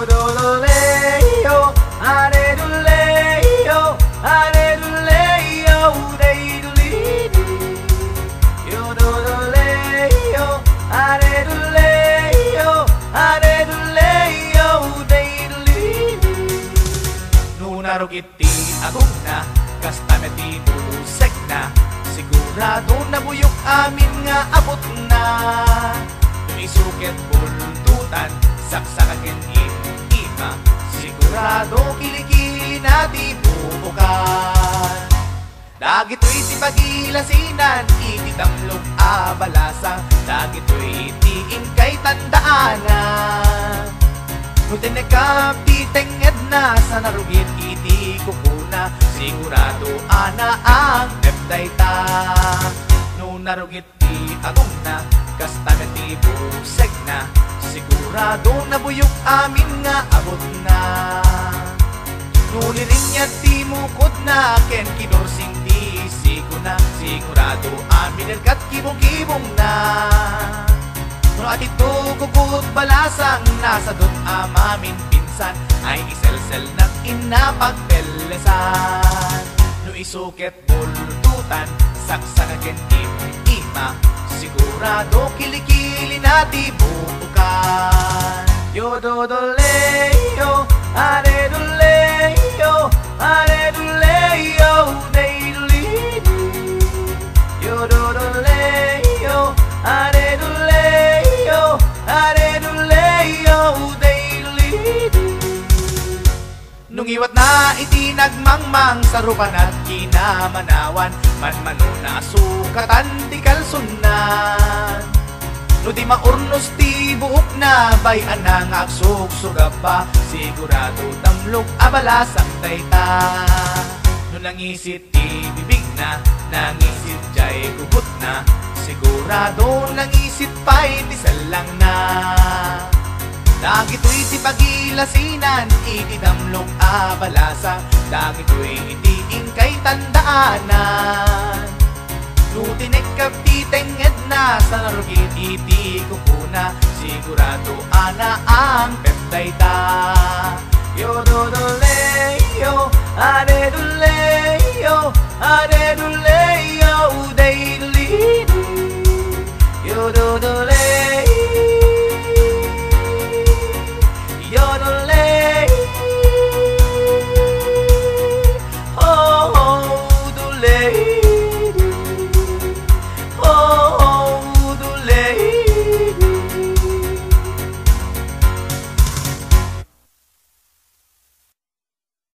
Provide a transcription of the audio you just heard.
De-do-le-do. Nunarugiti aguna, kasta na di busek na, sigurado na buyok amin nga abot na. Tumisukit bultutan, saksakakin ima, sigurado kilikili na di bubukan. Dagito'y si pagilasinan, ititamlog abalasa, dagito'y tiin kay tandaanan. Nutin na kapti tenged na sa narugit iti kupuna, sigurado ana ang pepday ta. No narugit ti agong na, kasta na ti buseg na, sigurado na buyok amin nga abot na. Nuli rin niya ti mukod na Ken kidorsing di sigo na. Sigurado amin erkat kibong-kibong na. No at ito kukut balasang Nasa dot amamin pinsan Ay iselsel na inapagpelesan. No isuket bultutan Saksakaken im-ima Sigurado kilikili na di buukan Yo-do-do-le-yo, are-do-le-yo, Nung iwat na itinagmangmang sa rupan at kinamanawan Manmano na sukatan di kalsunan No di maurnos ti buok na bayan ang agsugsuga pa Sigurado damlog abala samtay ta No nangisit ti bibig na Nangisit jay gugut na Sigurado nangisit pagilasinan Iti damlog abalasa Dagito'y itiing kay tandaanan. Nutinek kapti tenged na sa narugit iti kupuna Sigurado ana ang pepday ta Yo-do-do-le-yo, are-do-le-yo, are-do-le-yo, de-do-le-do Yo-do-do-le